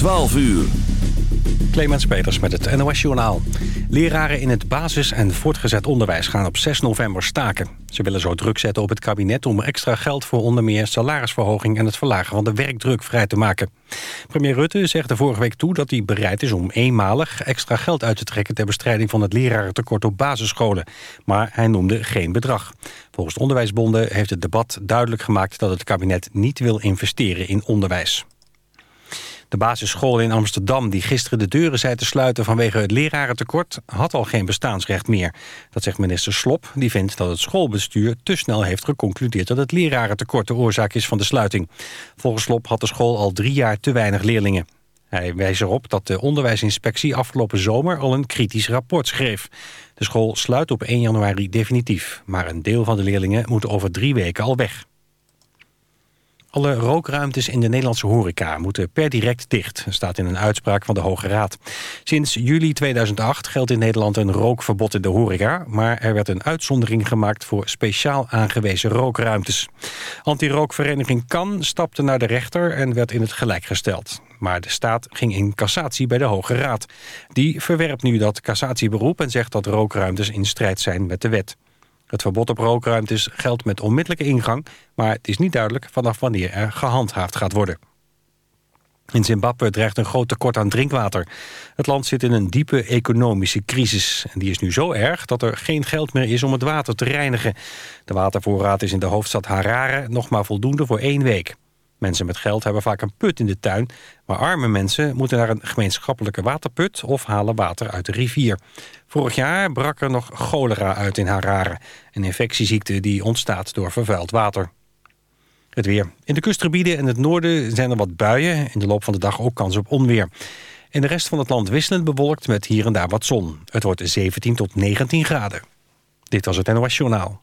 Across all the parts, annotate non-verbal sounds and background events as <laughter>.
12 uur. Clemens Peters met het NOS Journaal. Leraren in het basis- en voortgezet onderwijs gaan op 6 november staken. Ze willen zo druk zetten op het kabinet om extra geld voor onder meer salarisverhoging en het verlagen van de werkdruk vrij te maken. Premier Rutte zegt er vorige week toe dat hij bereid is om eenmalig extra geld uit te trekken ter bestrijding van het lerarentekort op basisscholen. Maar hij noemde geen bedrag. Volgens de onderwijsbonden heeft het debat duidelijk gemaakt dat het kabinet niet wil investeren in onderwijs. De basisschool in Amsterdam, die gisteren de deuren zei te sluiten vanwege het lerarentekort, had al geen bestaansrecht meer. Dat zegt minister Slop, die vindt dat het schoolbestuur te snel heeft geconcludeerd dat het lerarentekort de oorzaak is van de sluiting. Volgens Slop had de school al drie jaar te weinig leerlingen. Hij wijst erop dat de onderwijsinspectie afgelopen zomer al een kritisch rapport schreef. De school sluit op 1 januari definitief, maar een deel van de leerlingen moet over drie weken al weg. Alle rookruimtes in de Nederlandse horeca moeten per direct dicht, staat in een uitspraak van de Hoge Raad. Sinds juli 2008 geldt in Nederland een rookverbod in de horeca, maar er werd een uitzondering gemaakt voor speciaal aangewezen rookruimtes. Anti-rookvereniging Kan stapte naar de rechter en werd in het gelijk gesteld. Maar de staat ging in cassatie bij de Hoge Raad. Die verwerpt nu dat cassatieberoep en zegt dat rookruimtes in strijd zijn met de wet. Het verbod op rookruimtes geldt met onmiddellijke ingang... maar het is niet duidelijk vanaf wanneer er gehandhaafd gaat worden. In Zimbabwe dreigt een groot tekort aan drinkwater. Het land zit in een diepe economische crisis. En die is nu zo erg dat er geen geld meer is om het water te reinigen. De watervoorraad is in de hoofdstad Harare nog maar voldoende voor één week. Mensen met geld hebben vaak een put in de tuin... maar arme mensen moeten naar een gemeenschappelijke waterput... of halen water uit de rivier. Vorig jaar brak er nog cholera uit in Harare... een infectieziekte die ontstaat door vervuild water. Het weer. In de kustgebieden en het noorden zijn er wat buien. In de loop van de dag ook kans op onweer. In de rest van het land wisselend bewolkt met hier en daar wat zon. Het wordt 17 tot 19 graden. Dit was het NOS Journaal.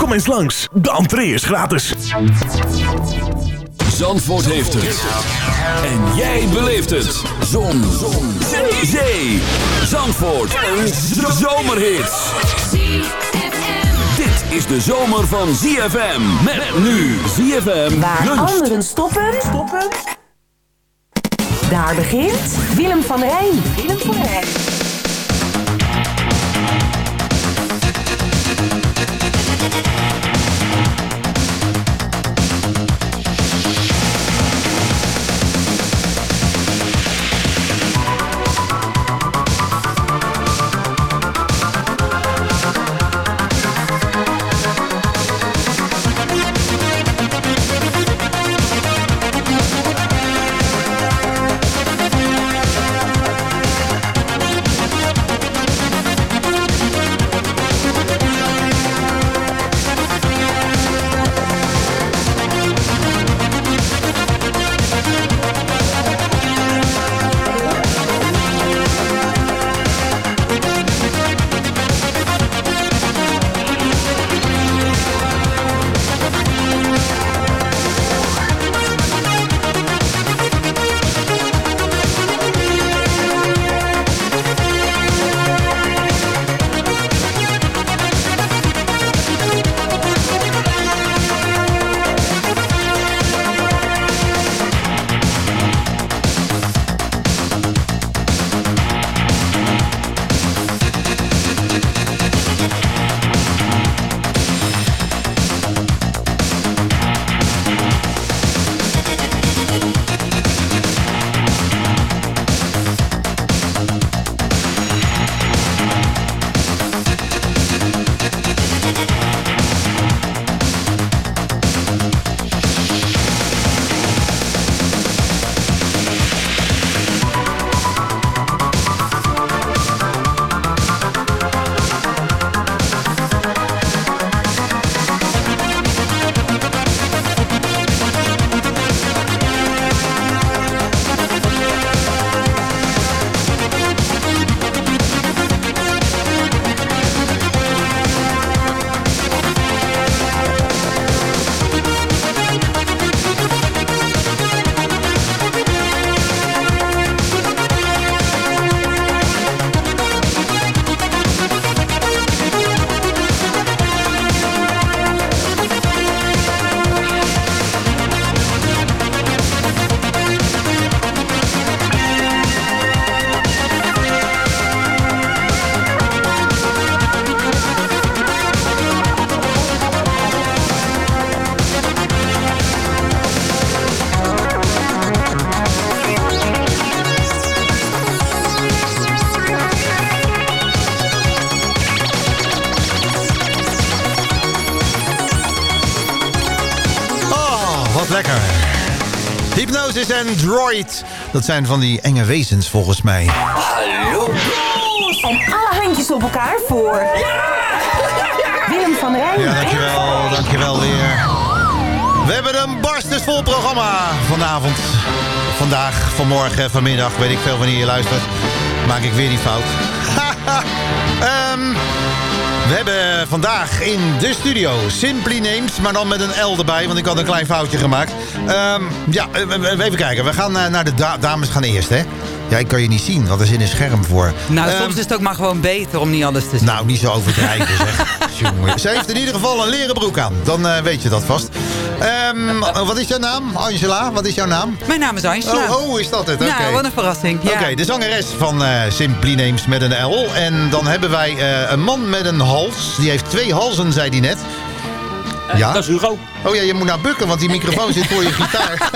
Kom eens langs, de entree is gratis. Zandvoort heeft het. En jij beleeft het. Zon. Zon. Zee. Zee. Zandvoort. Een zomerhit. Dit is de zomer van ZFM. Met nu ZFM Waar luncht. anderen stoppen, stoppen. Daar begint Willem van Rijn. Willem van Rijn. Droid. Dat zijn van die enge wezens volgens mij. Hallo. En alle handjes op elkaar voor... Willem van Rijn. Ja, dankjewel. Dankjewel weer. We hebben een barstens vol programma vanavond. Vandaag, vanmorgen, vanmiddag, weet ik veel wanneer je luistert. Maak ik weer die fout. <laughs> Ehm, we hebben vandaag in de studio Simply Names, maar dan met een L erbij, want ik had een klein foutje gemaakt. Ehm, ja, eh, even kijken. We gaan eh, naar de da- dames gaan eerst, hè? Ja, ik kan je niet zien, want er zit een scherm voor. Nou, Ehm, soms is het ook maar gewoon beter om niet alles te zien. nou, niet zo overdrijven zeg. <laughs> Ze heeft in ieder geval een leren broek aan. Dan eh, weet je dat vast. Ehm, wat is jouw naam? Angela, wat is jouw naam? Mijn naam is Angela. Oh, oh is dat het? Oké. Ja, wat een verrassing. Ja. Oké, de zangeres van eh, Simply Names met een L. En dan hebben wij eh, een man met een hals. Die heeft twee halzen, zei hij net. Ja? Dat is Hugo. Oh ja, je moet nou bukken, want die microfoon zit voor je gitaar.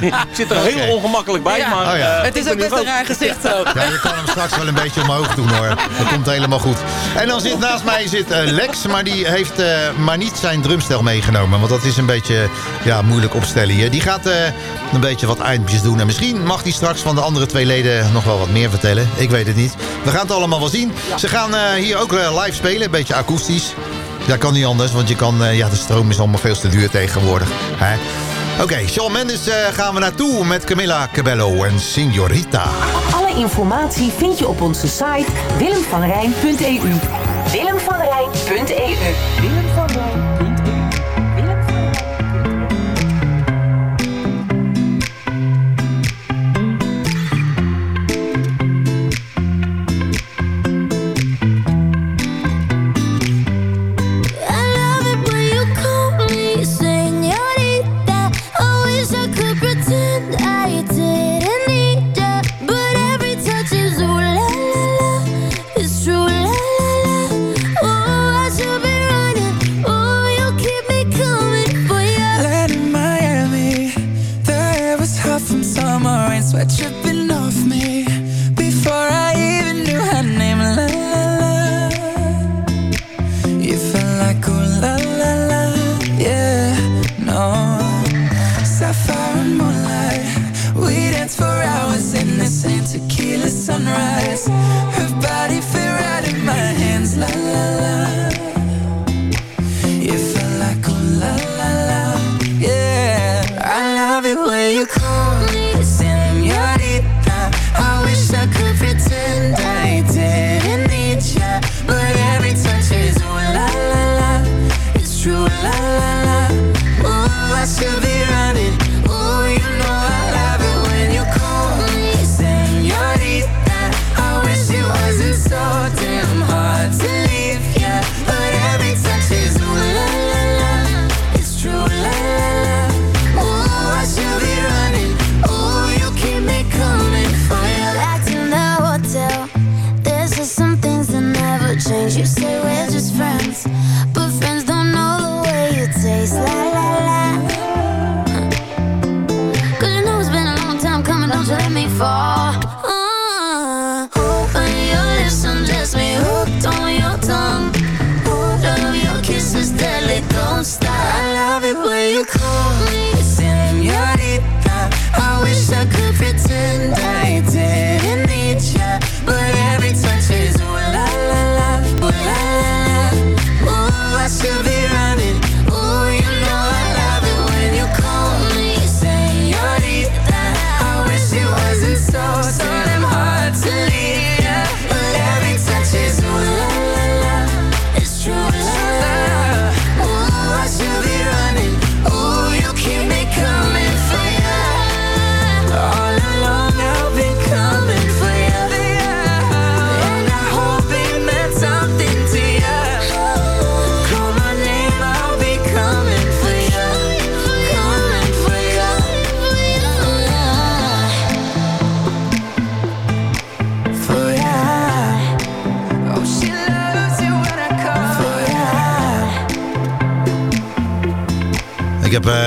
Ik <laughs> zit er heel ongemakkelijk bij, Ja. maar... Oh ja. eh, Het is ook best een raar gezicht zo. Ja, je kan hem straks wel een beetje omhoog doen hoor. Dat komt helemaal goed. En dan zit naast mij zit eh, Lex, maar die heeft eh, maar niet zijn drumstel meegenomen. Want dat is een beetje ja, moeilijk opstellen hier. Die gaat eh, een beetje wat eindjes doen. En misschien mag hij straks van de andere twee leden nog wel wat meer vertellen. Ik weet het niet. We gaan het allemaal wel zien. Ze gaan eh, hier ook live spelen, een beetje akoestisch. Dat kan niet anders, want je kan, eh, ja, de stroom is allemaal veel te duur tegenwoordig. Hè? Oké, Shawn Mendes eh, gaan we naartoe met Camilla Cabello en Signorita. Alle informatie vind je op onze site willemvanrijn.eu. Willemvanrijn.eu. Willem van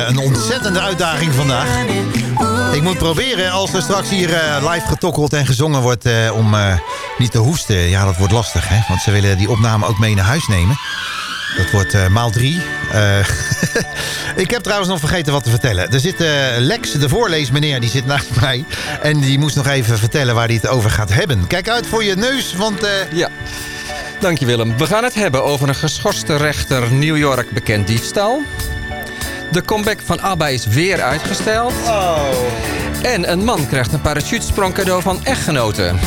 een ontzettende uitdaging vandaag. Ik moet proberen, als er straks hier eh, live getokkeld en gezongen wordt... eh, om eh, niet te hoesten. Ja, dat wordt lastig, hè? Want ze willen die opname ook mee naar huis nemen. Dat wordt eh, maal drie. Eh, <laughs> Ik heb trouwens nog vergeten wat te vertellen. Er zit eh, Lex, de voorleesmeneer, die zit naast mij. En die moest nog even vertellen waar hij het over gaat hebben. Kijk uit voor je neus, want... eh, Ja. Dank je Willem. We gaan het hebben over een geschorste rechter New York bekend diefstal. De comeback van ABBA is weer uitgesteld. En een man krijgt een parachutesprong cadeau van echtgenoten.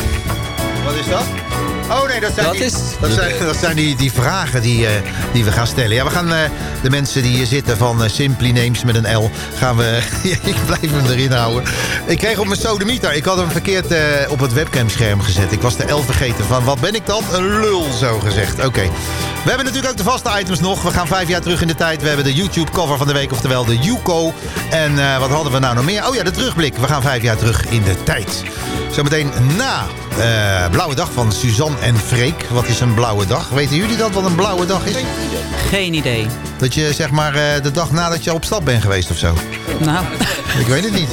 Wat is dat? Oh nee, dat zijn, Dat die, is- dat zijn, dat zijn die, die vragen die, eh, die we gaan stellen. Ja, we gaan eh, de mensen die hier zitten van eh, Simply Names met een L... gaan we... <laughs> ik blijf hem erin houden. Ik kreeg op mijn sodemieter. Ik had hem verkeerd op het webcamscherm gezet. Ik was de L vergeten van wat ben ik dan? Een lul, zo gezegd. Oké. We hebben natuurlijk ook de vaste items nog. We gaan vijf jaar terug in de tijd. We hebben de YouTube cover van de week, oftewel de Yuko. En wat hadden we nou nog meer? Oh ja, de terugblik. We gaan vijf jaar terug in de tijd. Zometeen na Blauwe Dag van Suzanne en Freek. Wat is een blauwe dag? Weten jullie dat wat een blauwe dag is? Geen idee. Dat je zeg maar eh, de dag nadat je op stap bent geweest of zo. Nou, <laughs> Ik weet het niet.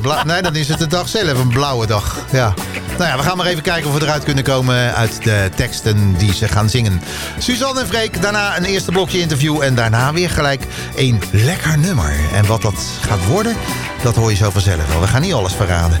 Bla- nee, dan is het de dag zelf een blauwe dag. Ja. Nou ja, we gaan maar even kijken of we eruit kunnen komen uit de teksten die ze gaan zingen. Suzanne en Freek, daarna een eerste blokje interview en daarna weer gelijk een lekker nummer. En wat dat gaat worden, dat hoor je zo vanzelf wel. We gaan niet alles verraden.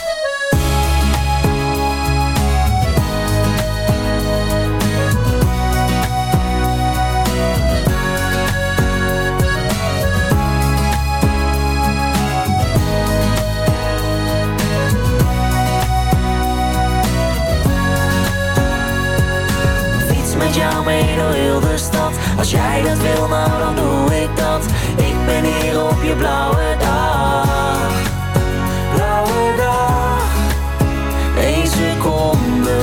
Door heel de stad. Als jij dat wil, nou dan doe ik dat. Ik ben hier op je blauwe dag. Blauwe dag, één seconde.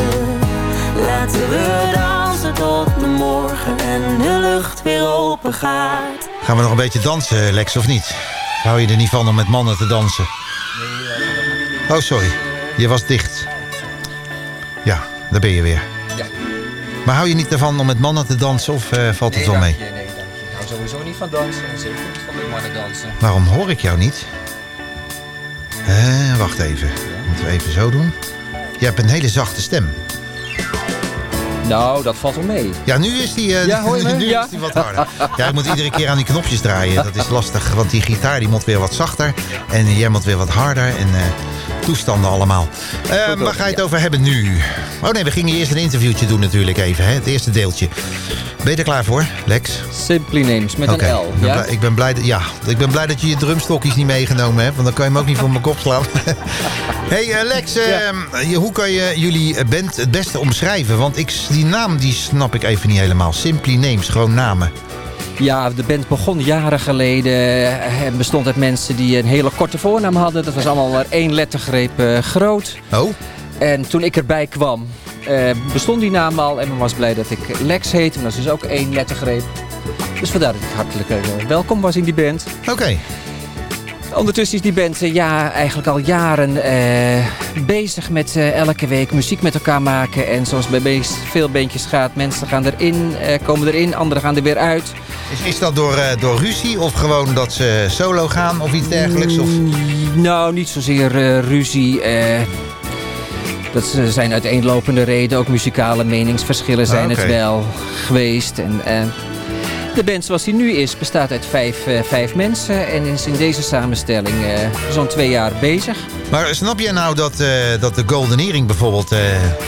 Laten we dansen tot de morgen en de lucht weer open gaat. Gaan we nog een beetje dansen, Lex, of niet? Hou je er niet van om met mannen te dansen? Oh, sorry. Je was dicht. Ja, daar ben je weer. Maar hou je niet ervan om met mannen te dansen of eh, valt het wel mee? Nee, dank je. Ik hou sowieso niet van dansen en zeker niet van met mannen dansen. Waarom hoor ik jou niet? Eh, wacht even. Moeten we even zo doen? Je hebt een hele zachte stem. Nou, dat valt wel mee. Ja, nu is die, eh, Ja, hoor je me? nu Ja. is die wat harder. Ja, ik moet iedere keer aan die knopjes draaien. Dat is lastig, want die gitaar die moet weer wat zachter. En jij moet weer wat harder. En eh, toestanden allemaal. Eh, waar ga je het over hebben nu? Oh nee, we gingen eerst een interviewtje doen natuurlijk even. Hè? Het eerste deeltje. Ben je er klaar voor, Lex? Simply Names met een L. ik ben Ja? blij- Ik ben, blij dat, ja, ik ben blij dat je je drumstokjes niet meegenomen hebt. Want dan kan je hem ook niet voor mijn kop slaan. <laughs> hey eh, Lex, eh, je- hoe kan je jullie band het beste omschrijven? Want ik, die naam die snap ik even niet helemaal. Simply Names, gewoon namen. Ja, de band begon jaren geleden. en bestond uit mensen die een hele korte voornaam hadden. Dat was allemaal maar één lettergreep eh, groot. Oh? En toen ik erbij kwam, eh, bestond die naam al. En men was blij dat ik Lex heet. En dat is dus ook één lettergreep. Dus vandaar dat ik hartelijk eh, welkom was in die band. Oké. Ondertussen is die band eh, ja, eigenlijk al jaren bezig met elke week muziek met elkaar maken. En zoals bij meest veel bandjes gaat, mensen gaan erin, komen erin, anderen gaan er weer uit. Is, is dat door, door ruzie of gewoon dat ze solo gaan of iets dergelijks? Of... Nou, niet zozeer ruzie. Dat zijn uiteenlopende redenen. Ook muzikale meningsverschillen zijn Ah, oké. het wel geweest. En, eh, de band zoals die nu is bestaat uit vijf, eh, vijf mensen. En is in deze samenstelling eh, zo'n twee jaar bezig. Maar snap jij nou dat, eh, dat de Golden Earring bijvoorbeeld eh,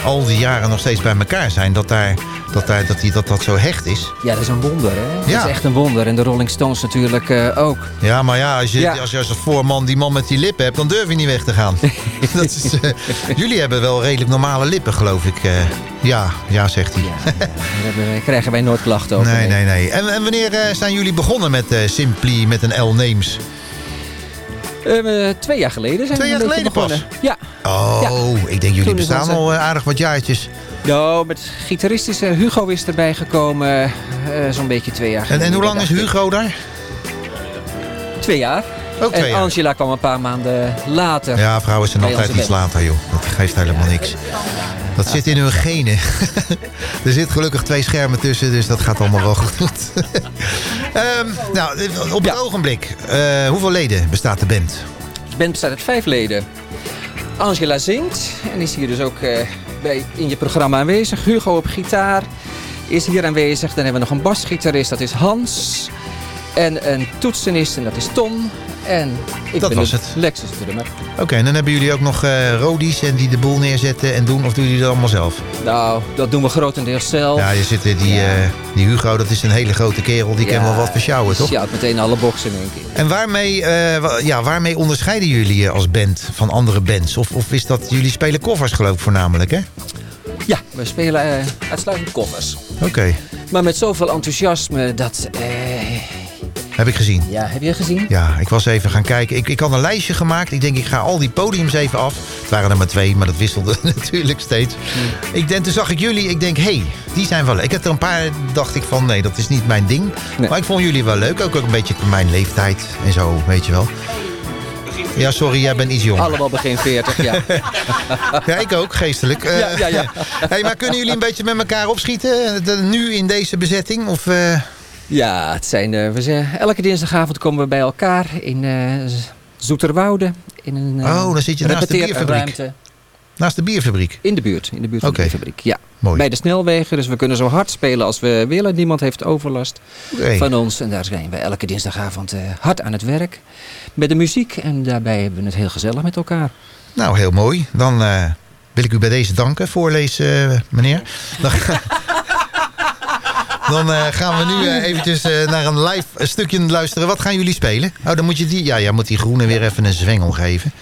al die jaren nog steeds bij elkaar zijn? Dat daar, dat, daar, dat, die, dat, dat zo hecht is? Ja, dat is een wonder, hè? Ja. Dat is echt een wonder. En de Rolling Stones natuurlijk eh, ook. Ja, maar ja, als je, Ja. Als, je als voorman die man met die lippen hebt, dan durf je niet weg te gaan. <laughs> dat is, jullie hebben wel redelijk normale lippen, geloof ik. ja, ja, zegt hij. Daar hebben wij- krijgen wij nooit klachten over. Nee, nee, nee. En, en wanneer zijn jullie begonnen met Simply, met een L-Names? Eh, eh, twee jaar geleden zijn Twee we jaar geleden pas? begonnen. Ja. Oh, ik denk jullie Toen bestaan onze- al eh, aardig wat jaartjes. Nou, met gitarist is eh, Hugo is erbij gekomen. Zo'n beetje twee jaar En, geleden. en hoe lang is. Hugo daar? Twee jaar. Ook twee en jaar. Angela kwam een paar maanden later. Ja, vrouwen zijn altijd iets later, joh. Dat geeft helemaal niks. Dat zit in hun genen. <laughs> er zit gelukkig twee schermen tussen, dus dat gaat allemaal wel goed. <laughs> Ehm, nou, op het ogenblik, eh, hoeveel leden bestaat de band? De band bestaat uit vijf leden. Angela zingt en is hier dus ook eh, bij, in je programma aanwezig. Hugo op gitaar is hier aanwezig. Dan hebben we nog een basgitarist, dat is Hans. En een toetsenist, en dat is Tom. En ik Dat ben was het. Lexus drummer. Oké, en dan hebben jullie ook nog eh rodies en die de boel neerzetten en doen, of doen jullie dat allemaal zelf? Nou, dat doen we grotendeels zelf. Ja, je zit, eh, die, eh, die Hugo, dat is een hele grote kerel, die kan wel wat versjouwen, toch? Ja, meteen alle boksen in één keer. En waarmee, wa- ja, waarmee onderscheiden jullie je als band van andere bands? Of, of is dat, jullie spelen covers geloof ik voornamelijk, hè? Ja, we spelen uitsluitend covers. Oké, Maar met zoveel enthousiasme dat... eh, heb ik gezien. ja, heb je gezien? Ja, ik was even gaan kijken. Ik, ik had een lijstje gemaakt. Ik denk, ik ga al die podiums even af. Het waren er maar twee, maar dat wisselde <laughs> natuurlijk steeds. Ik denk, toen zag ik jullie. Ik denk, hé, hey, die zijn wel leuk. Ik heb er een paar, dacht ik van, nee, dat is niet mijn ding. Maar ik vond jullie wel leuk. Ook, ook een beetje mijn leeftijd en zo, weet je wel. Ja, sorry, jij bent iets jonger. Allemaal begin 40, ja. <laughs> Ja, ik ook, geestelijk. Eh, Ja, ja, ja. hey, maar kunnen jullie een beetje met elkaar opschieten? eh, de- nu in deze bezetting? Of, eh, Ja, het zijn, eh, we zijn, elke dinsdagavond komen we bij elkaar in Z- Zoeterwoude. In een eh, Oh, dan zit je naast de bierfabriek. Naast de bierfabriek? In de buurt, in de buurt van de bierfabriek, ja. Mooi. Bij de snelwegen, dus we kunnen zo hard spelen als we willen. Niemand heeft overlast van ons. En daar zijn we elke dinsdagavond hard aan het werk. Met de muziek en daarbij hebben we het heel gezellig met elkaar. Nou, heel mooi. Dan wil ik u bij deze danken, voorlezen, meneer. Dan, dan eh, gaan we nu eh, eventjes eh, naar een live stukje luisteren. Wat gaan jullie spelen? Oh, dan moet je die... Ja, jij moet die groene weer even een zwengel geven.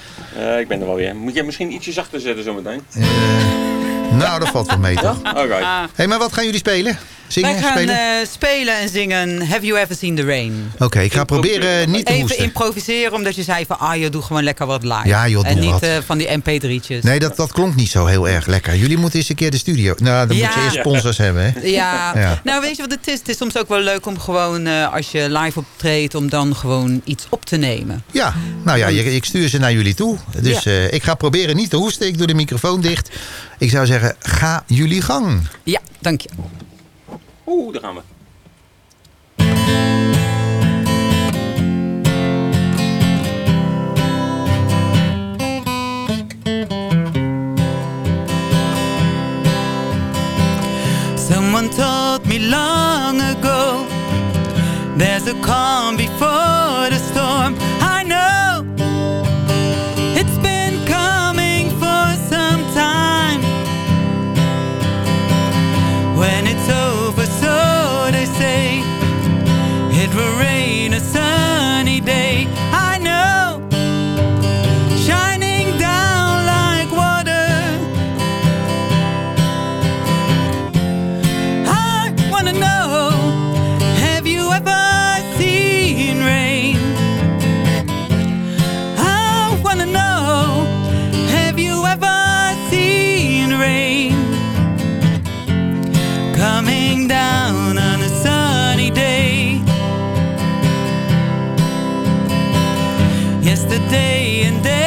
Ik ben er wel weer. Moet jij misschien ietsje zachter zetten zometeen? Nou, dat valt wel mee, toch? Oké. hey, maar wat gaan jullie spelen? Zingen, Wij gaan spelen? eh, spelen en zingen Have You Ever Seen the Rain? Oké, ik ga proberen niet te Even hoesten. improviseren, omdat je zei van... Ah, joh, doe gewoon lekker wat live. Ja, joh, En niet wat. eh, van die mp3'tjes. Nee, dat, dat klonk niet zo heel erg lekker. Jullie moeten eens een keer de studio... Nou, dan Ja. moet je eerst sponsors hebben, hè? Ja. Ja. nou weet je wat het is? Het is soms ook wel leuk om gewoon, eh, als je live optreedt, om dan gewoon iets op te nemen. Ja, nou ja, je- ik stuur ze naar jullie toe. Dus Ja. eh, ik ga proberen niet te hoesten. Ik doe de microfoon dicht. Ik zou zeggen, ga jullie gang. Ja, dank je. Oeh, daar. Someone told me long ago There's a calm before the storm down on a sunny day. Yesterday and days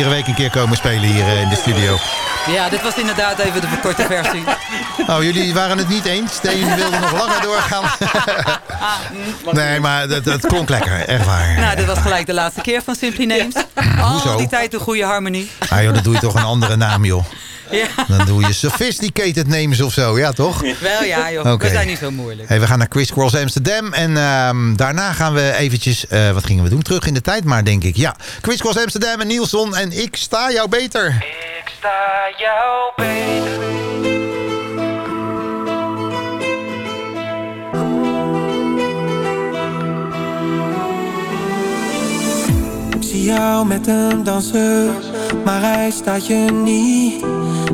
iedere week een keer komen spelen hier eh, in de studio. Ja, dit was inderdaad even de verkorte versie. <laughs> Oh, jullie waren het niet eens. De een wilde nog langer doorgaan. <laughs> <laughs> Nee, maar dat, dat klonk lekker. Echt waar. Nou, dit was gelijk de laatste keer van Simply Names. Al die tijd een goede harmonie. Ah joh, dan doe je toch een andere naam, joh. Ja. Dan doe je sophisticated names of zo, ja toch? Wel ja, joh. Oké. We zijn niet zo moeilijk. Hey, we gaan naar Chris Cross Amsterdam. En ehm, daarna gaan we eventjes... eh, wat gingen we doen? Terug in de tijd maar, denk ik. Ja, Chris Cross Amsterdam en Nielsen. En ik sta jou beter. Ik sta jou beter. Ik zie jou met hem dansen, maar hij staat je niet.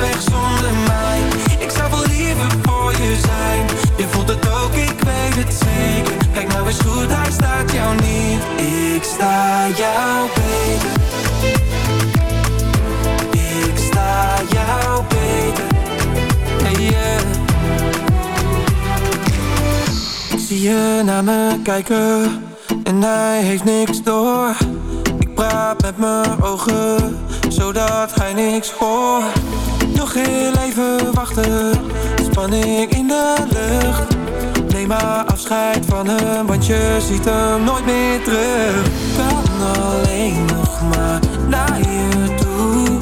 weg zonder mij. Ik zou wel liever voor je zijn. Je voelt het ook, ik weet het zeker. Kijk nou eens goed, hij staat jou niet. Ik sta jou beter. Ik sta jou beter. Hey, yeah. Zie je naar me kijken en hij heeft niks door. Ik praat met mijn ogen, zodat hij niks hoort. Nog heel even wachten, spanning in de lucht. Neem maar afscheid van hem, want je ziet hem nooit meer terug. Kan alleen nog maar naar je toe.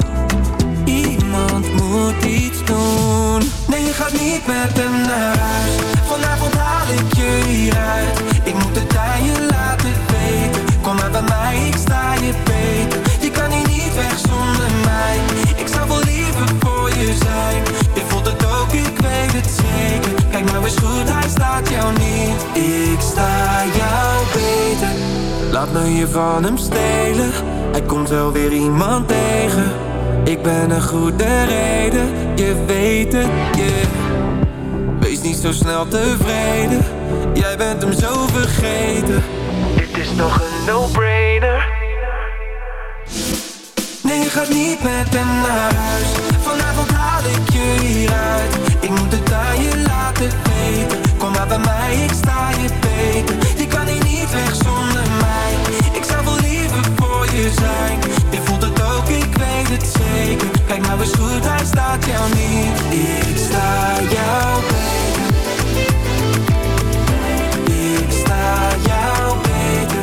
Iemand moet iets doen. Nee, je gaat niet met hem naar huis. Vanavond haal ik je hieruit. Ik moet het aan je laten weten. Kom maar bij mij, ik sta je beter. Je kan hier niet weg zonder mij. Ik zou voor je zijn. Voelt het ook, ik weet het zeker. Kijk nou eens goed, hij staat jou niet. Ik sta jou beter. Laat me je van hem stelen. Hij komt wel weer iemand tegen. Ik ben een goede reden, je weet het, yeah. Wees niet zo snel tevreden, jij bent hem zo vergeten. Dit is toch een no-brainer. Je gaat niet met hem naar huis. Vanavond haal ik je hieruit. Ik moet het aan je laten weten. Kom maar bij mij, ik sta je beter. Je kan hier niet weg zonder mij. Ik zou wel liever voor je zijn. Je voelt het ook, ik weet het zeker. Kijk nou eens goed, hij staat jou niet. Ik sta jou beter. Ik sta jou beter.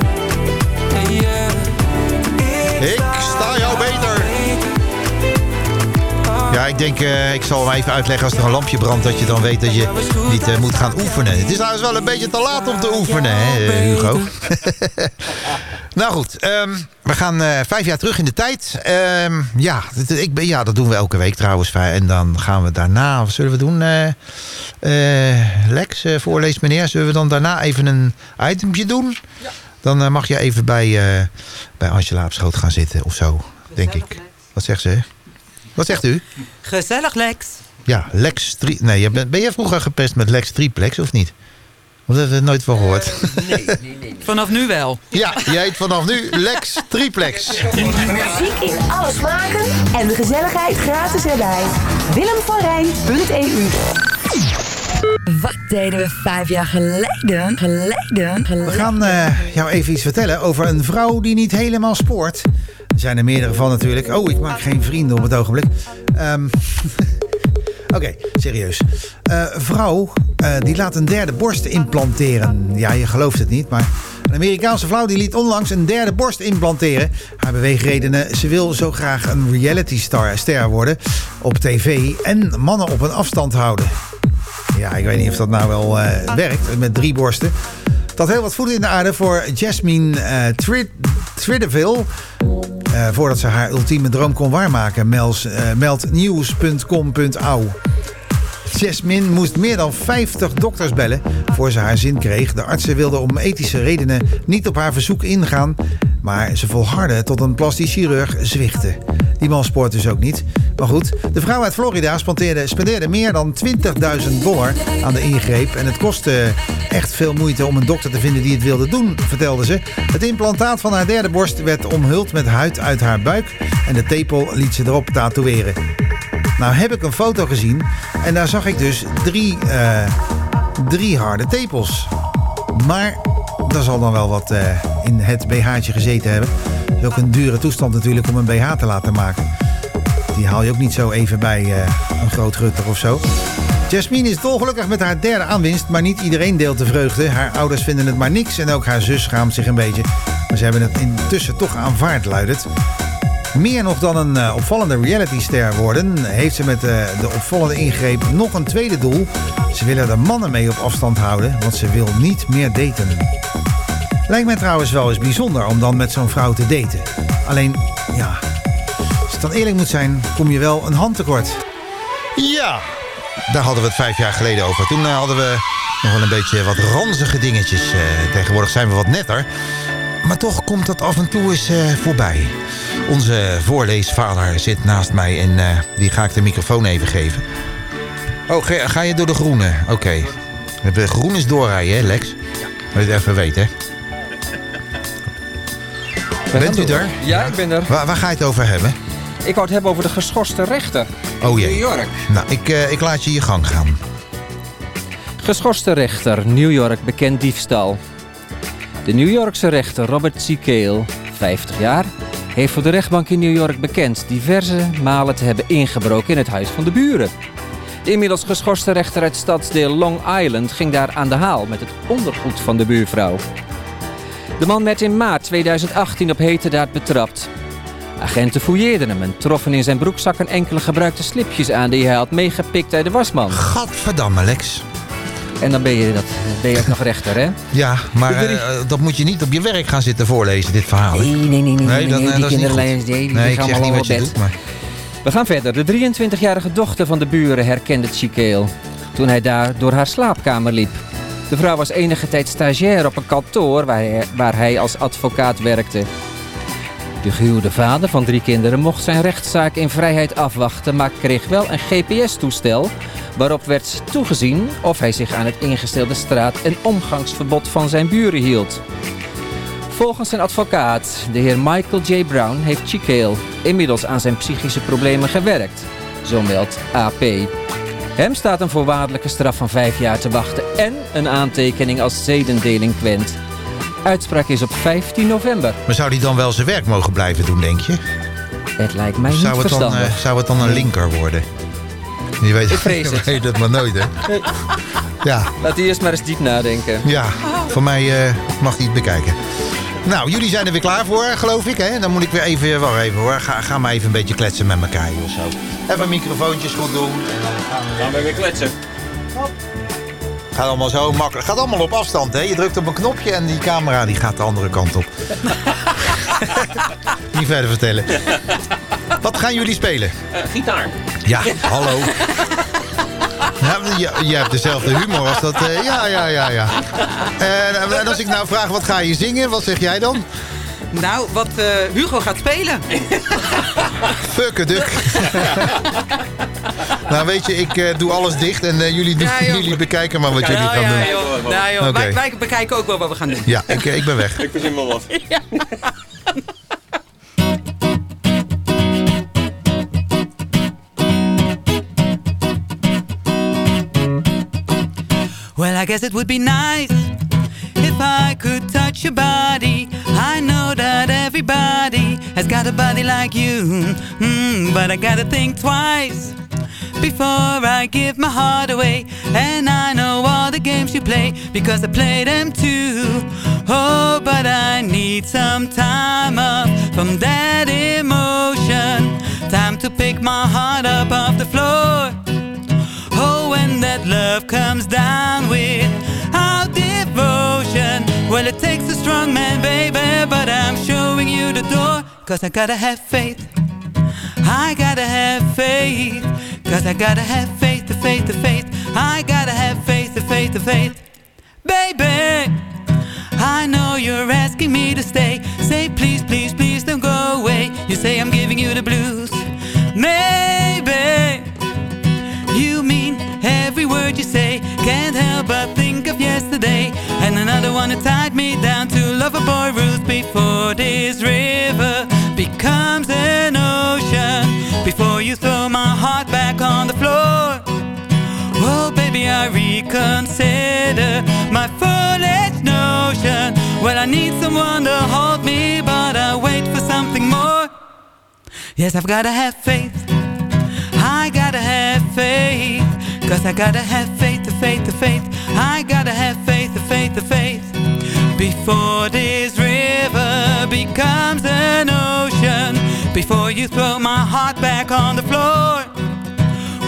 Hey, yeah. Ik sta jou. Ja, ik denk, eh, ik zal hem even uitleggen als er een lampje brandt... dat je dan weet dat je niet eh, moet gaan oefenen. Het is trouwens wel een beetje te laat om te oefenen, hè, eh, Hugo? <laughs> nou goed, ehm, we gaan vijf jaar terug in de tijd. Ehm, ja, dat- ik ben, ja, dat doen we elke week trouwens. En dan gaan we daarna, wat zullen we doen? Lex, voorlees meneer. Zullen we dan daarna even een itempje doen? Dan eh, mag je even bij, bij Angela op schoot gaan zitten of zo, denk ik. Wat zegt ze? Wat zegt u? Gezellig, Lex. Ja, Lex... Tri nee, je bent- ben je vroeger gepest met Lex Triplex of niet? Want dat heb ik nooit van gehoord. Vanaf nu wel. Ja, jij heet vanaf nu Lex Triplex. Muziek in alle smaken en de gezelligheid gratis erbij. Willemvanrijn.eu Wat deden we vijf jaar geleden? Geleden? We gaan eh, jou even iets vertellen over een vrouw die niet helemaal spoort. Er zijn er meerdere van natuurlijk. Oh, ik maak geen vrienden op het ogenblik. Ehm, <laughs> Oké, serieus. Eh, vrouw eh, die laat een derde borst implanteren. Ja, je gelooft het niet, maar... Een Amerikaanse vrouw die liet onlangs een derde borst implanteren. Haar beweegredenen, ze wil zo graag een reality star ster worden op tv en mannen op een afstand houden. Ja, ik weet niet of dat nou wel eh, werkt met drie borsten. Dat heel wat voet in de aarde voor Jasmine eh, voordat ze haar ultieme droom kon waarmaken, eh, meldt nieuws.com.au. Jasmine moest meer dan 50 dokters bellen voor ze haar zin kreeg. De artsen wilden om ethische redenen niet op haar verzoek ingaan. Maar ze volhardde tot een plastisch chirurg zwichtte. Die man spoort dus ook niet. Maar goed, de vrouw uit Florida spendeerde, meer dan 20.000 dollar aan de ingreep. En het kostte echt veel moeite om een dokter te vinden die het wilde doen, vertelde ze. Het implantaat van haar derde borst werd omhuld met huid uit haar buik. En de tepel liet ze erop tatoeëren. Nou heb ik een foto gezien en daar zag ik dus drie, eh, drie harde tepels. Maar daar zal dan wel wat eh, in het BH'tje gezeten hebben. Het is ook een dure toestand natuurlijk om een BH te laten maken. Die haal je ook niet zo even bij eh, een groot rutter of zo. Jasmine is dolgelukkig met haar derde aanwinst, maar niet iedereen deelt de vreugde. Haar ouders vinden het maar niks en ook haar zus schaamt zich een beetje. Maar ze hebben het intussen toch aanvaard, luidt het. Meer nog dan een eh, opvallende realityster worden, heeft ze met eh, de opvallende ingreep nog een tweede doel. Ze willen de mannen mee op afstand houden, want ze wil niet meer daten. Lijkt mij trouwens wel eens bijzonder om dan met zo'n vrouw te daten. Alleen, ja, als ik dan eerlijk moet zijn, kom je wel een hand tekort. Ja, daar hadden we het vijf jaar geleden over. Toen eh, hadden we nog wel een beetje wat ranzige dingetjes. Eh, tegenwoordig zijn we wat netter. Maar toch komt dat af en toe eens eh, voorbij. Onze voorleesvader zit naast mij en die ga ik de microfoon even geven. Oh, ga, je door de groene? Oké. We groen is doorrijden, hè, Lex? Ja. Je het even weten, hè? Bent u er? Ja, ik ben er. Waar, waar ga je het over hebben? Ik wou het hebben over de geschorste rechter. Oh jee. New York. Nou, ik, eh, ik laat je je gang gaan. Geschorste rechter, New York, bekend diefstal. De New Yorkse rechter Robert C. Cale, 50 jaar, heeft voor de rechtbank in New York bekend diverse malen te hebben ingebroken in het huis van de buren. De inmiddels geschorste rechter uit stadsdeel Long Island ging daar aan de haal met het ondergoed van de buurvrouw. De man werd in maart 2018 op heterdaad betrapt. Agenten fouilleerden hem en troffen in zijn broekzakken enkele gebruikte slipjes aan die hij had meegepikt uit de wasman. Gadverdamme, Lex. En dan ben je, dat, ben je ook nog rechter, hè? Ja, maar wil eh, dat moet je niet op je werk gaan zitten voorlezen, dit verhaal. hè? Nee, nee, nee, nee, nee, dan, nee, eh, die goed. nee, die nee, ik zeg niet wat je op bed. doet, maar... We gaan verder. De 23-jarige dochter van de buren herkende Chikeel toen hij daar door haar slaapkamer liep. De vrouw was enige tijd stagiair op een kantoor waar hij, waar hij als advocaat werkte. De gehuwde vader van drie kinderen mocht zijn rechtszaak in vrijheid afwachten, maar kreeg wel een GPS-toestel waarop werd toegezien of hij zich aan het ingestelde straat- en omgangsverbod van zijn buren hield. Volgens zijn advocaat, de heer Michael J. Brown, heeft Chikale inmiddels aan zijn psychische problemen gewerkt. Zo meldt AP. Hem staat een voorwaardelijke straf van vijf jaar te wachten en een aantekening als zedendelinquent. Uitspraak is op 15 november. Maar zou die dan wel zijn werk mogen blijven doen, denk je? Het lijkt mij niet zou het, dan, verstandig. eh, zou het dan een linker worden? Je weet, Ik vrees <laughs> je weet het maar nooit, hè? Ja, Laat die eerst maar eens diep nadenken. ja voor mij eh, mag hij het bekijken. Nou, jullie zijn er weer klaar voor, geloof ik. Hè? Dan moet ik weer even... Wacht even hoor. Ga, ga maar even een beetje kletsen met elkaar of zo. Even microfoontjes goed doen. En dan gaan we... Gaan we weer kletsen. Gaat allemaal zo makkelijk. Gaat allemaal op afstand, hè? Je drukt op een knopje en die camera die gaat de andere kant op. <laughs> Niet verder vertellen. Wat gaan jullie spelen? Eh, gitaar. Ja, hallo. <laughs> Je hebt dezelfde humor als dat. eh, ja, ja, ja, ja. En, en als ik nou vraag, wat ga je zingen? Wat zeg jij dan? Nou, wat eh, Hugo gaat spelen. <laughs> Fuckaduk. <laughs> nou, weet je, ik eh, doe alles dicht en eh, jullie, Ja, jullie bekijken maar wat jullie gaan ja, doen. joh. Nou, joh. Wij, wij bekijken ook wel wat we gaan doen. Ja, ik, eh, ik ben weg. Ik verzin wel wat. <laughs> Well, I guess it would be nice if I could touch your body. I know that everybody has got a body like you, mm, but I gotta think twice before I give my heart away. And I know all the games you play because I play them too. Oh, but I need some time off from that emotion. Time to pick my heart up off the floor. When that love comes down with our devotion. Well, it takes a strong man, baby, but I'm showing you the door. Cause I gotta have faith. I gotta have faith. Cause I gotta have faith, the faith, the faith. I gotta have faith, the faith, the faith. Baby, I know you're asking me to stay. Say, please, please, please don't go away. You say I'm giving you the blues. Maybe. Say Can't help but think of yesterday. And another one that tied me down to lover boy rules Before this river becomes an ocean. Before you throw my heart back on the floor. Oh baby I reconsider my foolish notion. Well I need someone to hold me But I wait for something more. Yes I've gotta have faith. I gotta have faith. Cause I gotta have faith, the faith, the faith. I gotta have faith, the faith, the faith. Before this river becomes an ocean. Before you throw my heart back on the floor.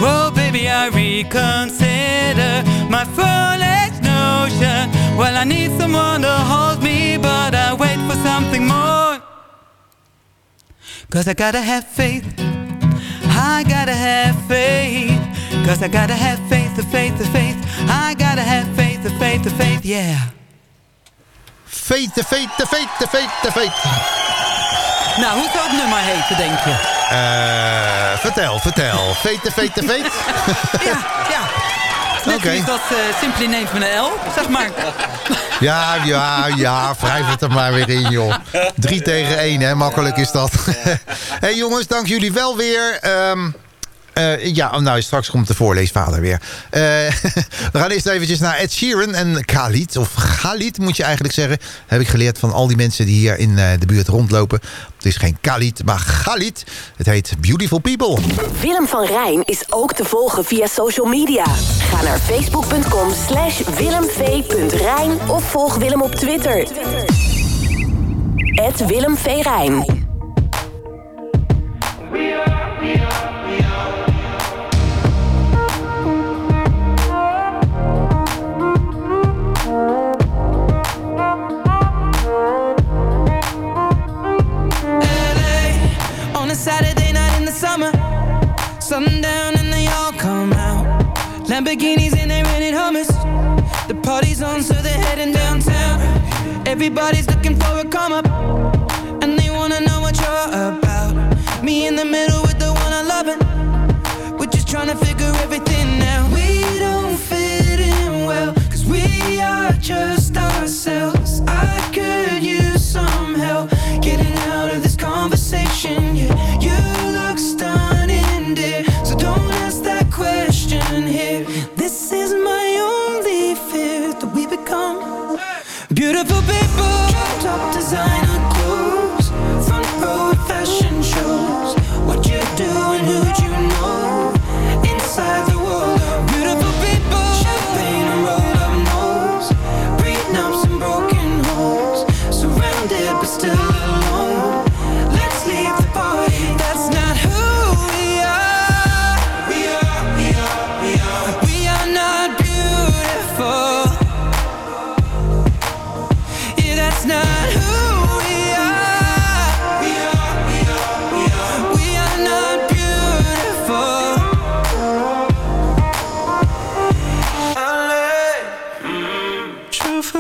Oh, baby, I reconsider my foolish notion. Well, I need someone to hold me, but I wait for something more. Cause I gotta have faith. I gotta have faith. Cause I gotta have faith, the faith, the faith. I gotta have faith, the faith, the faith, yeah. Feit, de feit, de feit, de feit, de feit. Nou, hoe zou het nummer heten, denk je? Eh, vertel, vertel. Feit, de feit, de feit. <laughs> ja, ja. Net zoiets dat uh, Simply Named met een L, zeg maar. <laughs> Ja, ja, ja, wrijf het er maar weer in, joh. Drie tegen één, hè, makkelijk is dat. <laughs> hey, jongens, dank jullie wel weer. Ehm, eh, ja, oh, nou, straks komt de voorleesvader weer. Eh, <laughs> we gaan eerst eventjes naar Ed Sheeran en Khalid. Of Khalid moet je eigenlijk zeggen. Heb ik geleerd van al die mensen die hier in eh, de buurt rondlopen. Het is geen Khalid, maar Khalid. Het heet Beautiful People. Willem van Rijn is ook te volgen via social media. Ga naar facebook.com slash willemv.rijn of volg Willem op Twitter. Willem V. Rijn. Lamborghinis and they rented hummus. The party's on, so they're heading downtown. Everybody's looking for a come up, and they wanna know what you're about. Me in the middle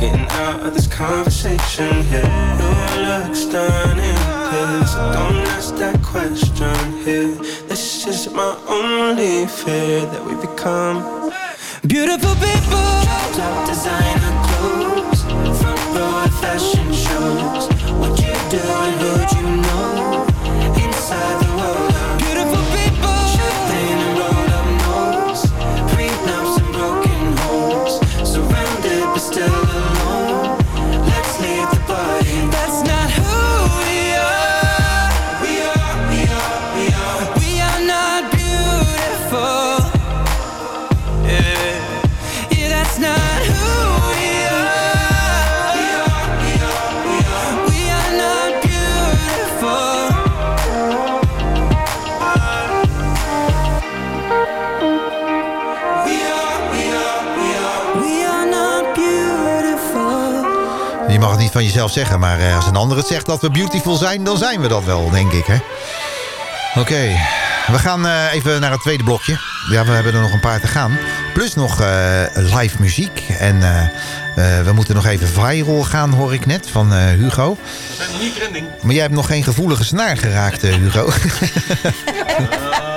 getting out of this conversation here. Your looks stunning, please. Don't ask that question here. This is my only fear that we become Beautiful people. top designer clothes, niet van jezelf zeggen, maar eh, als een ander het zegt dat we beautiful zijn, dan zijn we dat wel, denk ik. hè? Oké, we gaan eh, even naar het tweede blokje. Ja, we hebben er nog een paar te gaan. Plus nog eh, live muziek. En we moeten nog even viral gaan, hoor ik net, van Hugo. We zijn nog niet trending. Maar jij hebt nog geen gevoelige snaar geraakt, Hugo. <laughs> <laughs>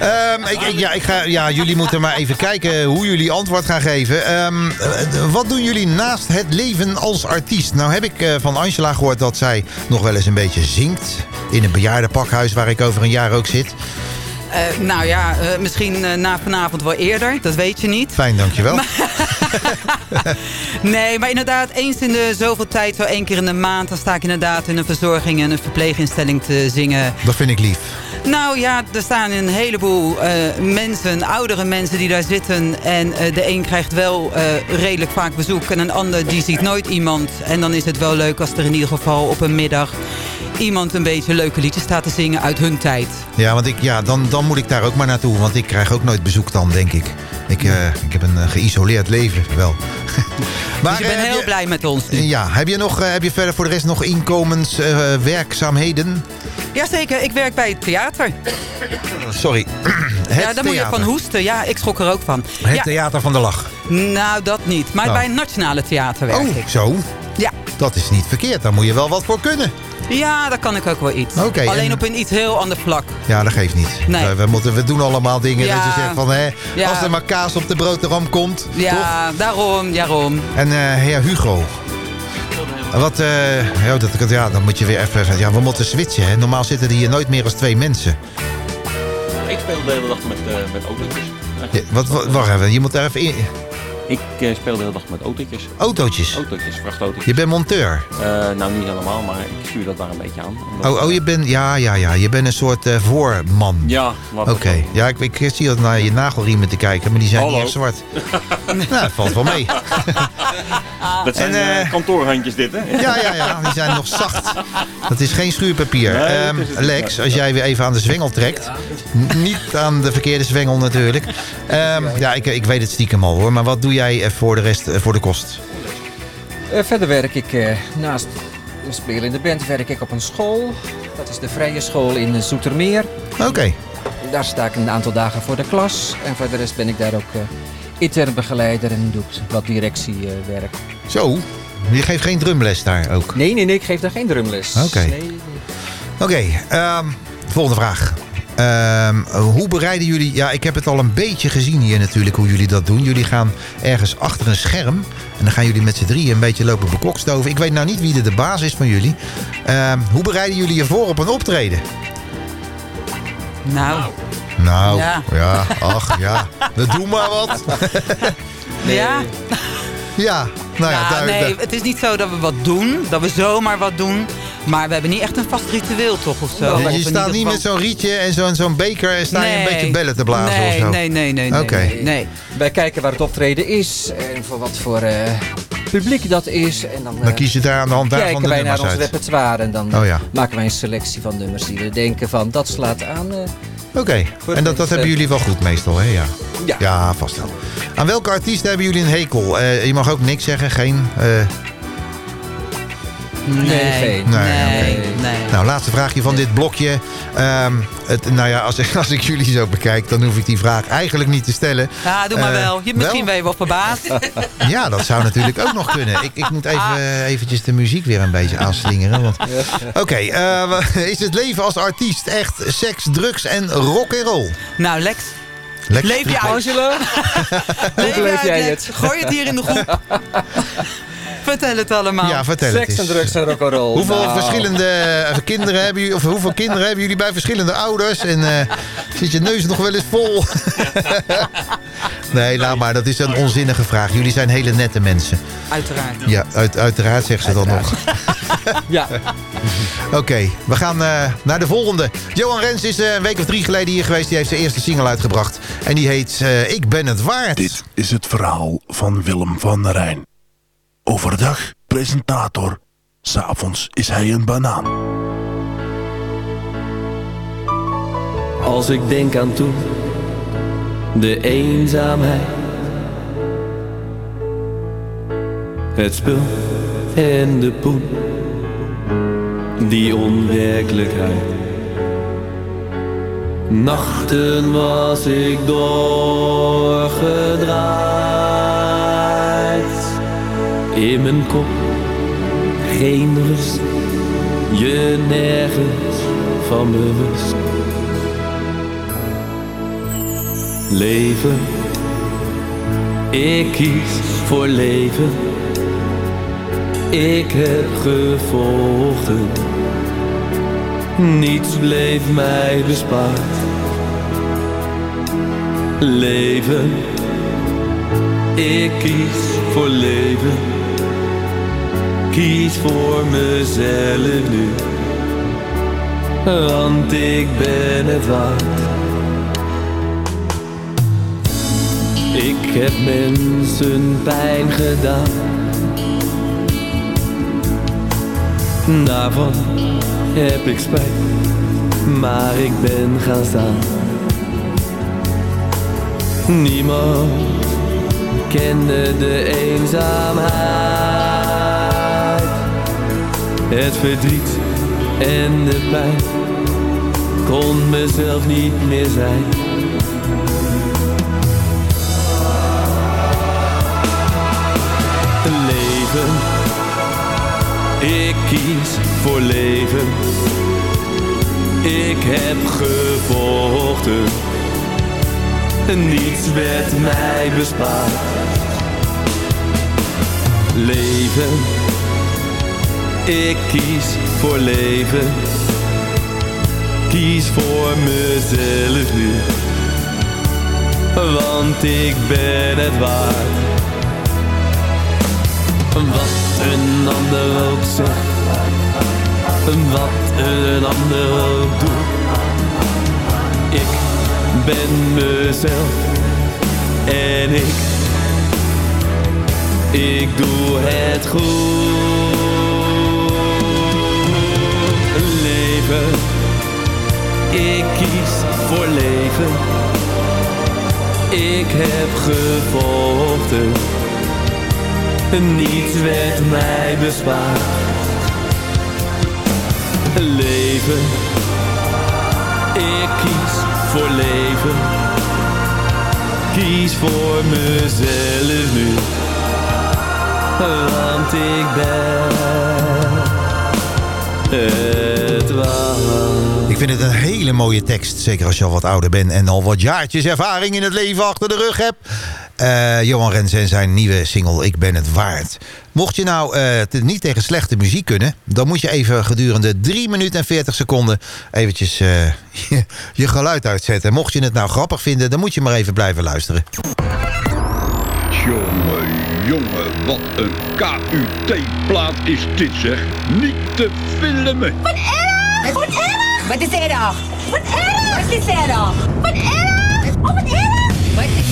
Ehm, ik, ik- ja, ik ga, ja, jullie moeten maar even kijken hoe jullie antwoord gaan geven. Ehm, eh, wat doen jullie naast het leven als artiest? Nou heb ik eh, van Angela gehoord dat zij nog wel eens een beetje zingt. In een bejaardenpakhuis waar ik over een jaar ook zit. Eh, nou ja, misschien na vanavond wel eerder. Dat weet je niet. Fijn, dankjewel. <laughs> Nee, maar inderdaad, eens in de zoveel tijd, zo één keer in de maand... dan sta ik inderdaad in een verzorging en een verpleeginstelling te zingen. Dat vind ik lief. Nou ja, er staan een heleboel eh, mensen, oudere mensen die daar zitten. En eh, de een krijgt wel eh, redelijk vaak bezoek en een ander die ziet nooit iemand. En dan is het wel leuk als er in ieder geval op een middag iemand een beetje leuke liedjes staat te zingen uit hun tijd. Ja, want ik, ja, dan, dan moet ik daar ook maar naartoe. Want ik krijg ook nooit bezoek dan, denk ik. Ik, ik heb een geïsoleerd leven, wel. <laughs> dus je bent eh, heb heel blij met ons. Ja, heb je, nog, heb je verder voor de rest nog inkomenswerkzaamheden? Jazeker, ik werk bij het theater. Sorry. <clears throat> Het ja, daar moet je van hoesten. Ja, ik schrok er ook van. Het ja, Theater van de Lach. nou, dat niet. Maar Oh. bij het Nationale Theater werk Oh, ik. zo? Ja. Dat is niet verkeerd. Daar moet je wel wat voor kunnen. Ja, daar kan ik ook wel iets. Alleen en- op een iets heel ander vlak. Ja, dat geeft niet. Nee. We, we moeten, we doen allemaal dingen Ja. dat je zegt van... Hè, Ja. als er maar kaas op de broodram komt, toch? Ja, daarom, daarom. En eh heer Hugo. Wat, eh, ja, dat, ja, dan moet je weer even... Ja, we moeten switchen, hè. Normaal zitten er hier nooit meer als twee mensen. Ik speel de hele dag met, eh met. Ja, wat, wat, wacht even, je moet daar even in... Ik eh, speel de hele dag met autootjes. Autootjes? Autootjes, vrachtautootjes. Je bent monteur. Eh, nou, niet helemaal, maar ik stuur dat daar een beetje aan. Oh, oh je bent... Ja, ja, ja. Je bent een soort eh, voorman. Ja, Oké. Ja, ik, ik zie dat naar je nagelriemen te kijken, maar die zijn Hallo. niet echt zwart. <laughs> nou, dat valt wel mee. <laughs> Dat zijn En, eh, eh, kantoorhandjes dit, hè? Ja, ja, ja. Die zijn nog zacht. Dat is geen schuurpapier. Nee, Ehm, is. Lex, als jij weer even aan de zwengel trekt. Niet aan de verkeerde zwengel natuurlijk. Ehm, ja, ik, ik weet het stiekem al hoor. Maar wat doe jij eh, voor de rest, eh, voor de kost? Eh, verder werk ik naast spelen in de band werk ik op een school. Dat is de Vrije School in Zoetermeer. Oké. Daar sta ik een aantal dagen voor de klas. En voor de rest ben ik daar ook intern begeleider en doe ik wat directiewerk. Zo, je geeft geen drumles daar ook? Nee, nee, nee, ik geef daar geen drumles. Oké. Nee, Oké, ehm, volgende vraag. Ehm, hoe bereiden jullie... Ja, ik heb het al een beetje gezien hier natuurlijk hoe jullie dat doen. Jullie gaan ergens achter een scherm. En dan gaan jullie met z'n drieën een beetje lopen bekokstoven. Ik weet nou niet wie er de baas is van jullie. Ehm, hoe bereiden jullie je voor op een optreden? Nou, Nou, Ja. ja, ach ja. We doen maar wat. <laughs> ja. Ja, nou ja, Nou, nee, het is niet zo dat we wat doen, dat we zomaar wat doen. Maar we hebben niet echt een vast ritueel toch of zo. Je staat niet met zo'n rietje en zo'n zo'n beker en sta je een beetje bellen te blazen nee, of zo? Nee, nee, nee. nee, nee, nee. Wij kijken waar het optreden is en voor wat voor eh, publiek dat is. En dan, Dan eh, kies je daar aan de hand daarvan kijken de wij naar ons uit. repertoire en dan Oh ja. maken wij een selectie van nummers die we denken van dat slaat aan. eh, Oké, en dat, dat hebben jullie wel goed meestal, hè? Ja. Ja. vast wel. Aan welke artiesten hebben jullie een hekel? Je mag ook niks zeggen, geen... Nee. Nee, nee. Nou, laatste vraagje van dit blokje. Ehm, het, nou ja, als ik, <laughs> als ik jullie zo bekijk, dan hoef ik die vraag eigenlijk niet te stellen. Ja, doe maar Eh, wel. Je, misschien ben je wel verbaasd. <laughs> Ja, dat zou natuurlijk ook nog kunnen. Ik, ik moet even eh, eventjes de muziek weer een beetje aanslingeren. want- Oké, eh, <laughs> is het leven als artiest echt seks, drugs en rock and roll? Nou, Lex. Lex. Leef je uit. Angela? Leef jij het? Gooi het hier in de groep. Vertel het allemaal. Ja, vertel het Seks en drugs en rock'n'roll. Hoeveel Nou. verschillende eh, kinderen hebben jullie, of hoeveel kinderen hebben jullie bij verschillende ouders? En eh, zit je neus nog wel eens vol? <laughs> nee, laat maar. Dat is een onzinnige vraag. Jullie zijn hele nette mensen. Uiteraard. Ja, uit, uiteraard zegt ze dan nog. <laughs> Ja. Oké, we gaan eh, naar de volgende. Johan Rens is eh, een week of drie geleden hier geweest. Die heeft zijn eerste single uitgebracht. En die heet eh, Ik ben het waard. Dit is het verhaal van Willem van der Rijn. Overdag presentator, s'avonds is hij een banaan. Als ik denk aan toen, de eenzaamheid. Het spul en de poen, die onwerkelijkheid. Nachten was ik doorgedraaid. In mijn kop geen rust, je nergens van bewust. Leven, ik kies voor leven. Ik heb gevochten, niets bleef mij bespaard. Leven, ik kies voor leven. Kies voor mezelf nu, want ik ben het waard. Ik heb mensen pijn gedaan. Daarvan heb ik spijt, maar ik ben gaan staan. Niemand kende de eenzaamheid, het verdriet en de pijn. Kon mezelf niet meer zijn. Leven, ik kies voor leven. Ik heb gevochten, niets werd mij bespaard. Leven, ik kies voor leven. Kies voor mezelf nu, want ik ben het waard. Wat een ander ook zegt, wat een ander ook doet. Ik ben mezelf en ik, ik doe het goed. Ik kies voor leven. Ik heb gevochten niets werd mij bespaard. Leven, ik kies voor leven. Kies voor mezelf nu, want ik ben het. Ik vind het een hele mooie tekst. Zeker als je al wat ouder bent en al wat jaartjes ervaring in het leven achter de rug hebt. Eh, Johan Rens en zijn nieuwe single Ik ben het waard. Mocht je nou eh, niet tegen slechte muziek kunnen... dan moet je even gedurende 3 minuten en 40 seconden... eventjes eh, <laughs> je, je geluid uitzetten. Mocht je het nou grappig vinden, dan moet je maar even blijven luisteren. Jongen, jongen, wat een KUT-plaat is dit zeg. Niet te filmen. Wat erg! Wat erg! Wat is erg? Wat erg! Wat is erg? Wat erg! Oh, wat erg! Wat is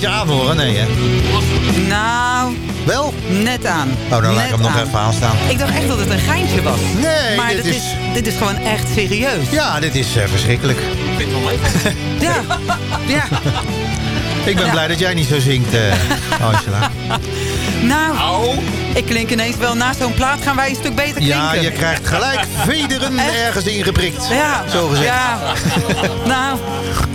beetje aanhoren? Nee, hè? Nou... Wel? Net aan. Oh, dan laat ik hem nog aan. even aanstaan. Ik dacht echt dat het een geintje was. Nee, maar dit dit, is- is... dit is gewoon echt serieus. Ja, dit is eh, verschrikkelijk. <laughs> Ja, ja. Ik ben Ja. blij dat jij niet zo zingt, eh, <laughs> Angela. Nou, ik klink ineens wel na zo'n plaat gaan wij een stuk beter klinken. Ja, je krijgt gelijk <laughs> vederen ergens ingeprikt. Ja, Zo gezegd. ja. Nou,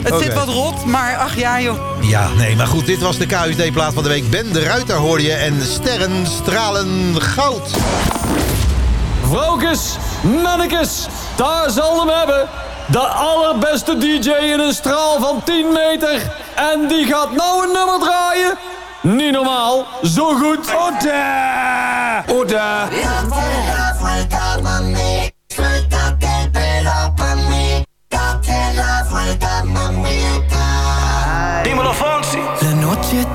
het zit wat rot, maar ach ja joh. Ja, nee, maar goed, dit was de KUT-plaat van de week. Ben de Ruiter hoorde je en sterren stralen goud. Vrouwkes, mannekes, daar zal hem hebben. De allerbeste DJ in een straal van 10 meter. En die gaat nou een nummer draaien. Niet normaal, zo goed. Oda! Oda!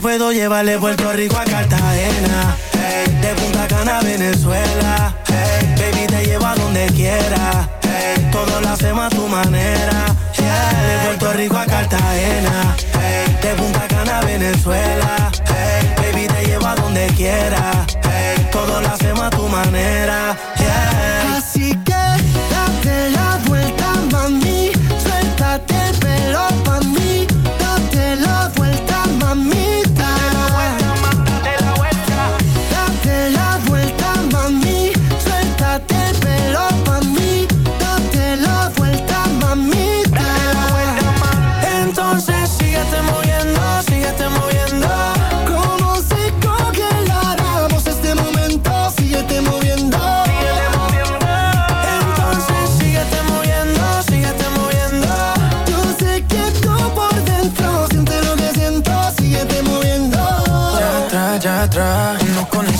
Puedo llevar de Puerto Rico a Cartagena. De Punta Cana a Venezuela. Baby te llevo a donde quiera. Hey, todo lo hacemos a tu manera. De Puerto Rico a Cartagena. De Punta Cana a Venezuela. Baby te llevo a donde quiera. Hey, todo lo hacemos a tu manera.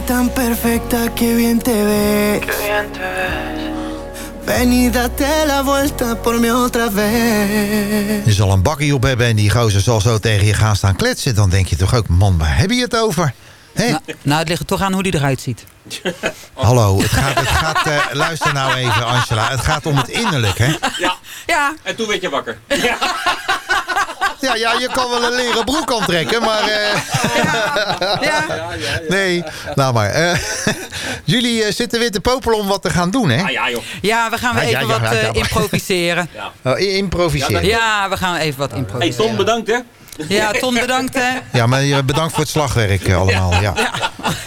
tan perfecta que bien te ves. Bien te ves. Ven y date la vuelta por mí otra vez. Je zal een bakkie op hebben en die gozer zal zo tegen je gaan staan kletsen. Dan denk je toch ook, man, waar heb je het over? Hé? Nou, nou, het ligt er toch aan hoe die eruit ziet. <laughs> Hallo, het gaat, het gaat eh, luister nou even Angela, het gaat om het innerlijk, hè? Ja. Ja. En toen werd je wakker. Ja, <laughs> ja, je kan wel een leren broek aantrekken, maar... eh, Nee, laat maar. Eh, <laughs> jullie eh, zitten weer te popelen om wat te gaan doen, hè? Ah ja, joh. Ja, we gaan weer Ah, ja, even ja, wat ja, eh, ja, improviseren. Oh, improviseren. Ja, we gaan even wat Hey, improviseren. Tom, bedankt hè. Ja, Ton, bedankt hè. Ja, maar eh, bedankt voor het slagwerk eh, allemaal. Ja.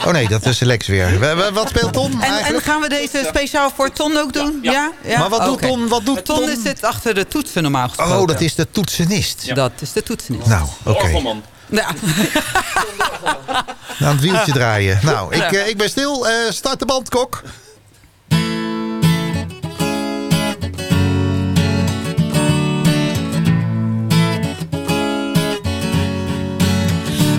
Oh nee, dat is Lex weer. Wat speelt Tom En, en gaan we deze speciaal voor Ton ook doen? Ja? ja. Maar wat doet Oké. Ton? Wat doet Ton Ton? is zit achter de toetsen normaal gesproken. Oh, dat is de toetsenist. Dat is de toetsenist. Nou, oké. Orgelman. Ja. Aan het wieltje draaien. Nou, ik, Ja. eh, ik ben stil. Eh, start de band, kok.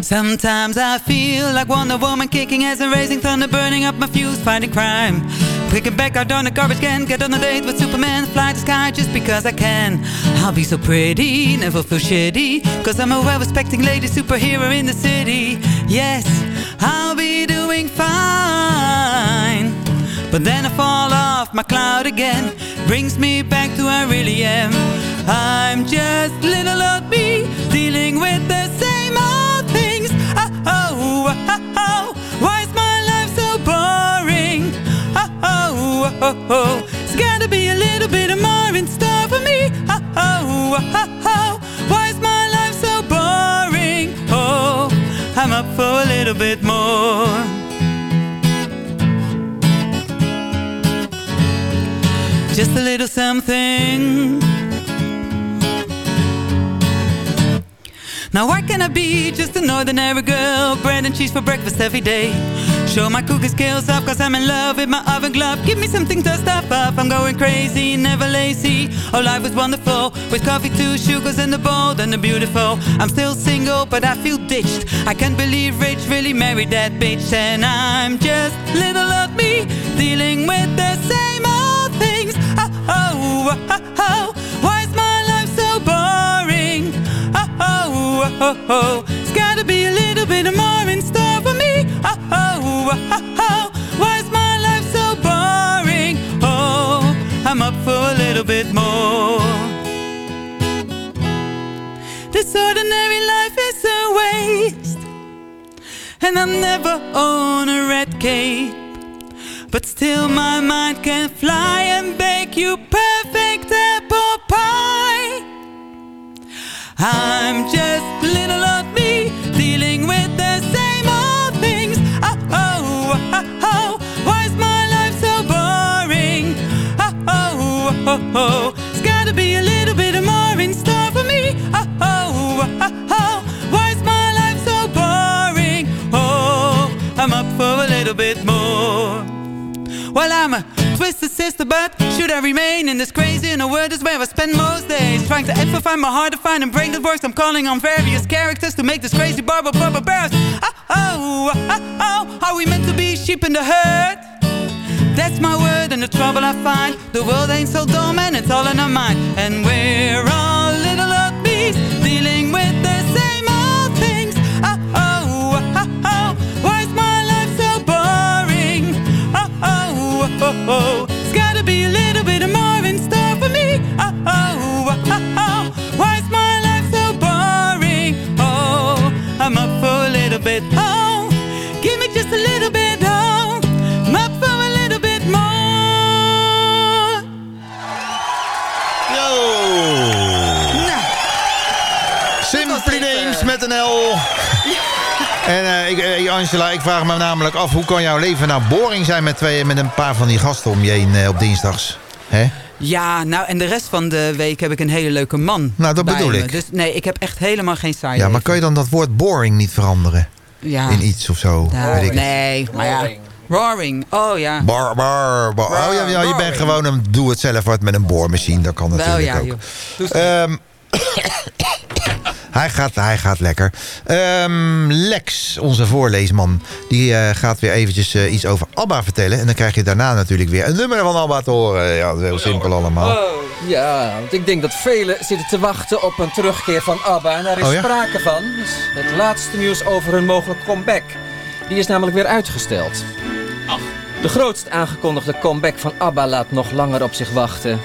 Sometimes I feel like Wonder Woman kicking ass and raising thunder, burning up my fuse, fighting crime. Picking back out on the garbage can, get on a date with Superman, fly the sky just because I can. I'll be so pretty, never feel shitty, cause I'm a well respecting lady superhero in the city. Yes, I'll be doing fine. But then I fall off my cloud again, brings me back to who I really am. I'm just little old me, dealing with the same It's gotta be a little bit more in store for me. Oh, oh, oh, oh. why is my life so boring? Oh, I'm up for a little bit more. just a little something. Now why can't I be just an ordinary girl Bread and cheese for breakfast every day Show my cooking skills off cause I'm in love with my oven glove. Give me something to stop off, I'm going crazy, never lazy. Oh life was wonderful, with coffee, two sugars and the bold and the beautiful. I'm still single but I feel ditched. I can't believe Rich really married that bitch And I'm just little old me Dealing with the same old things. Oh, oh, oh, oh Why is my life so boring? Oh, oh, oh, oh. It's gotta be a little bit more oh. Why is my life so boring? Oh, I'm up for a little bit more. This ordinary life is a waste. And I'm never on a red cape. But still my mind can fly and bake you perfect apple pie. I'm just little old oh, oh. It's gotta be a little bit more in store for me. Oh, oh, oh, oh. Why is my life so boring? Oh, I'm up for a little bit more. Well, I'm a twisted sister, but should I remain in this crazy inner world is where I spend most days Trying to amplify my heart to find and break the works I'm calling on various characters to make this crazy bubble bubble burst Oh, oh, oh, oh, are we meant to be sheep in the herd? That's my word and the trouble I find. The world ain't so dumb and it's all in our mind. And we're all little old bees Dealing with the same old things. Oh, oh, oh, oh, oh. Why's my life so boring? Oh, oh, oh, oh. oh. En eh, ik, eh, Angela, ik vraag me namelijk af... hoe kan jouw leven nou boring zijn met, twee, met een paar van die gasten om je heen eh, op dinsdags? Hè? Ja, nou en de rest van de week heb ik een hele leuke man Nou, dat bedoel me. ik. Dus nee, ik heb echt helemaal geen saai Ja, maar kan je dan dat woord boring niet veranderen? Ja. In iets of zo? Ja, Weet ik. nee, maar ja. Roaring, oh ja. Bar, bar, bar. Oh ja, ja, je bent gewoon een doe-het-zelf wat met een boormachine. Dat kan Wel natuurlijk ja, ook. <coughs> Hij, gaat, hij gaat lekker. Ehm, Lex, onze voorleesman, die eh, gaat weer eventjes eh, iets over ABBA vertellen. En dan krijg je daarna natuurlijk weer een nummer van ABBA te horen. Ja, dat is heel simpel allemaal. Oh, ja, want ik denk dat velen zitten te wachten op een terugkeer van ABBA. En daar is Oh ja? sprake van. Dus het laatste nieuws over hun mogelijke comeback. Die is namelijk weer uitgesteld. De grootst aangekondigde comeback van ABBA laat nog langer op zich wachten.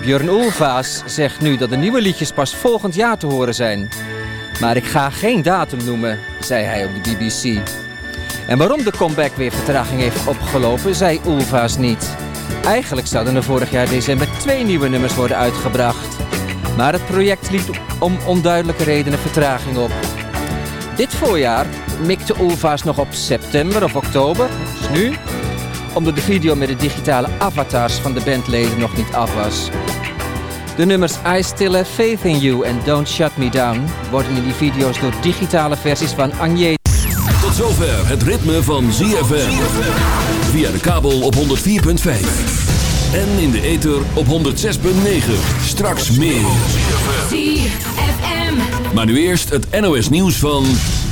Björn Ulvaas zegt nu dat de nieuwe liedjes pas volgend jaar te horen zijn. Maar ik ga geen datum noemen, zei hij op de BBC. En waarom de comeback weer vertraging heeft opgelopen, zei Ulvaas niet. Eigenlijk zouden er vorig jaar december twee nieuwe nummers worden uitgebracht. Maar het project liep om onduidelijke redenen vertraging op. Dit voorjaar mikte Ulvaas nog op september of oktober, dus nu, omdat de video met de digitale avatars van de bandleden nog niet af was. De nummers I Still Have Faith in You en Don't Shut Me Down worden in die video's door digitale versies van Agnieszka Tot zover het ritme van ZFM. Via de kabel op 104.5. En in de ether op 106.9. Straks meer. ZFM. Maar nu eerst het NOS nieuws van...